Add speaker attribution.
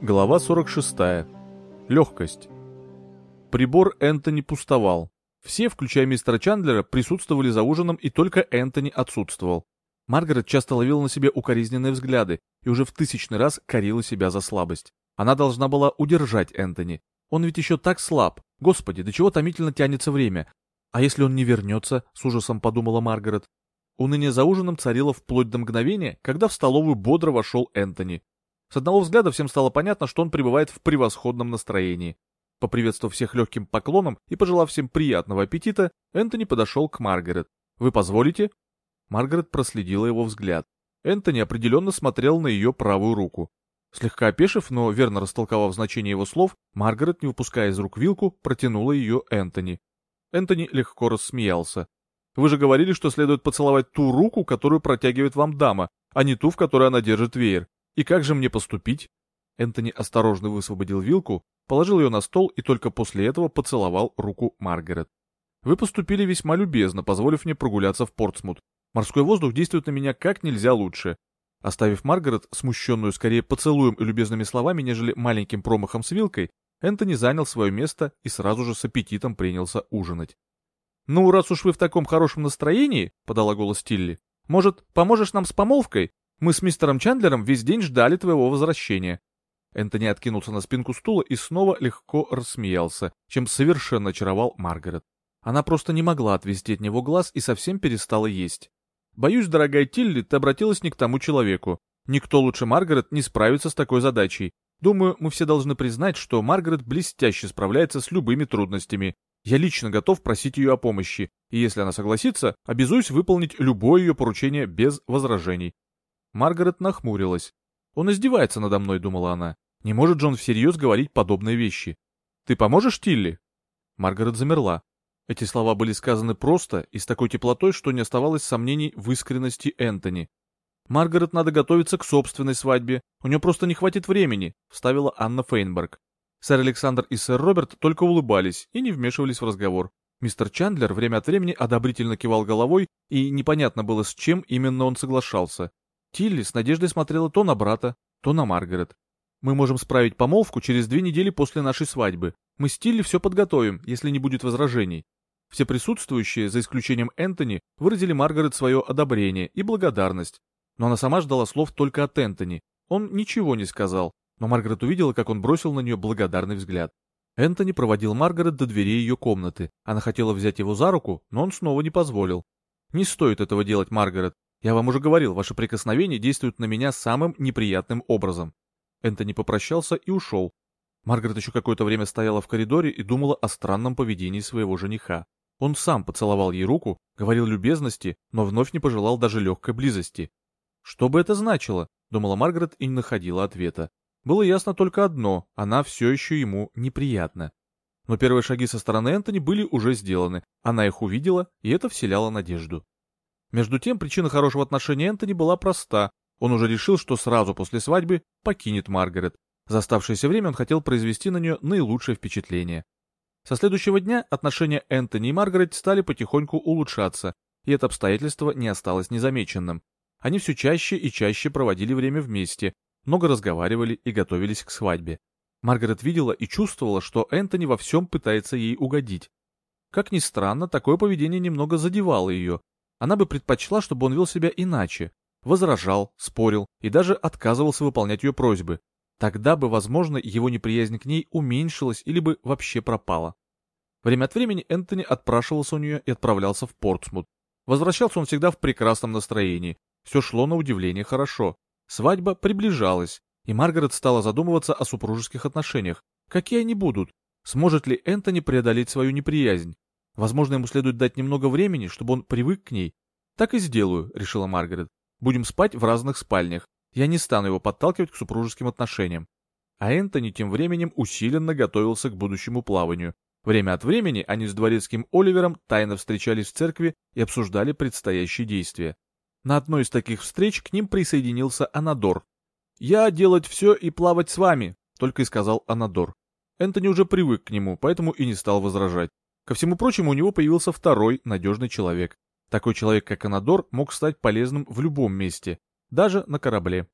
Speaker 1: Глава 46. Легкость. Прибор Энтони пустовал. Все, включая мистера Чандлера, присутствовали за ужином, и только Энтони отсутствовал. Маргарет часто ловила на себе укоризненные взгляды и уже в тысячный раз корила себя за слабость. Она должна была удержать Энтони. Он ведь еще так слаб. Господи, до чего томительно тянется время. А если он не вернется, с ужасом подумала Маргарет. Уныние за ужином царило вплоть до мгновения, когда в столовую бодро вошел Энтони. С одного взгляда всем стало понятно, что он пребывает в превосходном настроении. Поприветствовав всех легким поклоном и пожелав всем приятного аппетита, Энтони подошел к Маргарет. «Вы позволите?» Маргарет проследила его взгляд. Энтони определенно смотрел на ее правую руку. Слегка опешив, но верно растолковав значение его слов, Маргарет, не выпуская из рук вилку, протянула ее Энтони. Энтони легко рассмеялся. «Вы же говорили, что следует поцеловать ту руку, которую протягивает вам дама, а не ту, в которой она держит веер. И как же мне поступить? Энтони осторожно высвободил вилку, положил ее на стол и только после этого поцеловал руку Маргарет. Вы поступили весьма любезно, позволив мне прогуляться в Портсмут. Морской воздух действует на меня как нельзя лучше. Оставив Маргарет, смущенную скорее поцелуем и любезными словами, нежели маленьким промахом с вилкой, Энтони занял свое место и сразу же с аппетитом принялся ужинать. «Ну, раз уж вы в таком хорошем настроении», — подала голос Тилли, — «может, поможешь нам с помолвкой? Мы с мистером Чандлером весь день ждали твоего возвращения». Энтони откинулся на спинку стула и снова легко рассмеялся, чем совершенно очаровал Маргарет. Она просто не могла отвести от него глаз и совсем перестала есть. «Боюсь, дорогая Тилли, ты обратилась не к тому человеку. Никто лучше Маргарет не справится с такой задачей. Думаю, мы все должны признать, что Маргарет блестяще справляется с любыми трудностями. Я лично готов просить ее о помощи, и если она согласится, обязуюсь выполнить любое ее поручение без возражений. Маргарет нахмурилась. «Он издевается надо мной», — думала она. «Не может же он всерьез говорить подобные вещи. Ты поможешь Тилли?» Маргарет замерла. Эти слова были сказаны просто и с такой теплотой, что не оставалось сомнений в искренности Энтони. «Маргарет надо готовиться к собственной свадьбе, у нее просто не хватит времени», — вставила Анна Фейнберг. Сэр Александр и сэр Роберт только улыбались и не вмешивались в разговор. Мистер Чандлер время от времени одобрительно кивал головой, и непонятно было, с чем именно он соглашался. Тилли с надеждой смотрела то на брата, то на Маргарет. «Мы можем справить помолвку через две недели после нашей свадьбы. Мы с Тилли все подготовим, если не будет возражений». Все присутствующие, за исключением Энтони, выразили Маргарет свое одобрение и благодарность. Но она сама ждала слов только от Энтони. Он ничего не сказал, но Маргарет увидела, как он бросил на нее благодарный взгляд. Энтони проводил Маргарет до дверей ее комнаты. Она хотела взять его за руку, но он снова не позволил. «Не стоит этого делать, Маргарет. Я вам уже говорил, ваши прикосновения действуют на меня самым неприятным образом. Энтони попрощался и ушел. Маргарет еще какое-то время стояла в коридоре и думала о странном поведении своего жениха. Он сам поцеловал ей руку, говорил любезности, но вновь не пожелал даже легкой близости. Что бы это значило? Думала Маргарет и не находила ответа. Было ясно только одно, она все еще ему неприятна. Но первые шаги со стороны Энтони были уже сделаны, она их увидела, и это вселяло надежду. Между тем, причина хорошего отношения Энтони была проста. Он уже решил, что сразу после свадьбы покинет Маргарет. За оставшееся время он хотел произвести на нее наилучшее впечатление. Со следующего дня отношения Энтони и Маргарет стали потихоньку улучшаться, и это обстоятельство не осталось незамеченным. Они все чаще и чаще проводили время вместе, много разговаривали и готовились к свадьбе. Маргарет видела и чувствовала, что Энтони во всем пытается ей угодить. Как ни странно, такое поведение немного задевало ее, она бы предпочла, чтобы он вел себя иначе, возражал, спорил и даже отказывался выполнять ее просьбы. Тогда бы, возможно, его неприязнь к ней уменьшилась или бы вообще пропала. Время от времени Энтони отпрашивался у нее и отправлялся в Портсмут. Возвращался он всегда в прекрасном настроении. Все шло на удивление хорошо. Свадьба приближалась, и Маргарет стала задумываться о супружеских отношениях. Какие они будут? Сможет ли Энтони преодолеть свою неприязнь? Возможно, ему следует дать немного времени, чтобы он привык к ней. Так и сделаю, решила Маргарет. Будем спать в разных спальнях. Я не стану его подталкивать к супружеским отношениям. А Энтони тем временем усиленно готовился к будущему плаванию. Время от времени они с дворецким Оливером тайно встречались в церкви и обсуждали предстоящие действия. На одной из таких встреч к ним присоединился Анадор. «Я делать все и плавать с вами», — только и сказал Анадор. Энтони уже привык к нему, поэтому и не стал возражать. Ко всему прочему, у него появился второй надежный человек. Такой человек, как Анадор, мог стать полезным в любом месте, даже на корабле.